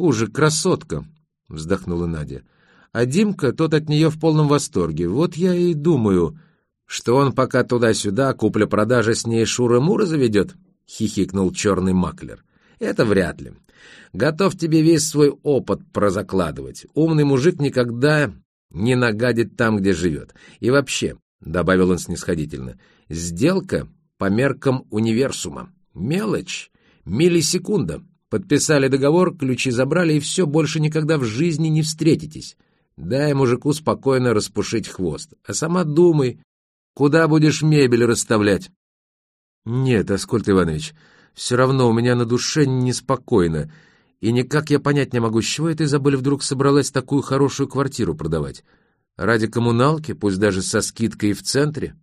хуже, красотка», — вздохнула Надя. «А Димка, тот от нее в полном восторге. Вот я и думаю, что он пока туда-сюда купля-продажа с ней Шура-Мура заведет», — хихикнул черный маклер. «Это вряд ли. Готов тебе весь свой опыт прозакладывать. Умный мужик никогда не нагадит там, где живет. И вообще, — добавил он снисходительно, — сделка по меркам универсума. Мелочь, миллисекунда. Подписали договор, ключи забрали, и все, больше никогда в жизни не встретитесь. Дай мужику спокойно распушить хвост. А сама думай, куда будешь мебель расставлять. Нет, Аскольд Иванович, все равно у меня на душе неспокойно. И никак я понять не могу, с чего эта Изабель вдруг собралась такую хорошую квартиру продавать. Ради коммуналки, пусть даже со скидкой в центре?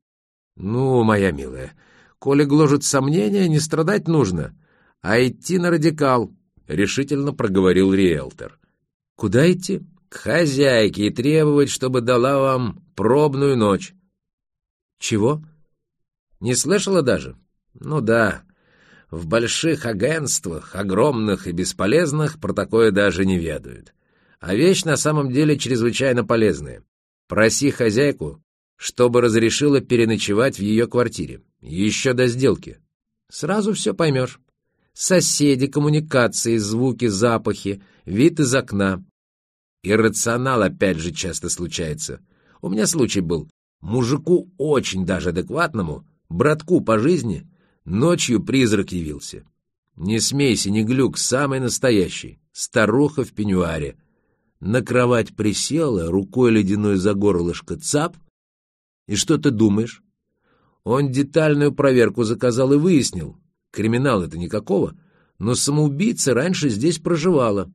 Ну, моя милая, коли гложет сомнения, не страдать нужно, а идти на радикал, — решительно проговорил риэлтор. Куда идти? К хозяйке и требовать, чтобы дала вам пробную ночь. Чего? Не слышала даже? Ну да, в больших агентствах, огромных и бесполезных, про такое даже не ведают. А вещь на самом деле чрезвычайно полезная. Проси хозяйку, чтобы разрешила переночевать в ее квартире. Еще до сделки. Сразу все поймешь. Соседи, коммуникации, звуки, запахи, вид из окна. Иррационал опять же часто случается. У меня случай был. Мужику очень даже адекватному, братку по жизни — Ночью призрак явился. Не смейся, не глюк, самый настоящий. Старуха в пеньюаре. На кровать присела, рукой ледяной за горлышко цап. И что ты думаешь? Он детальную проверку заказал и выяснил. Криминал это никакого, но самоубийца раньше здесь проживала.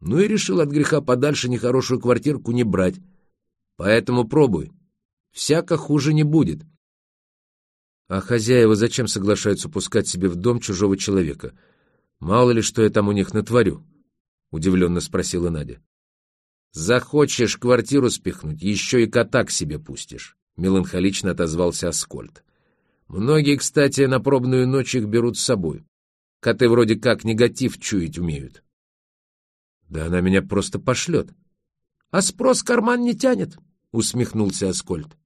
Ну и решил от греха подальше нехорошую квартирку не брать. Поэтому пробуй. Всяко хуже не будет. А хозяева зачем соглашаются пускать себе в дом чужого человека? Мало ли, что я там у них натворю? Удивленно спросила Надя. Захочешь квартиру спихнуть, еще и кота к себе пустишь, меланхолично отозвался Аскольд. Многие, кстати, на пробную ночь их берут с собой. Коты вроде как негатив чуять умеют. Да она меня просто пошлет. А спрос карман не тянет, усмехнулся Аскольд.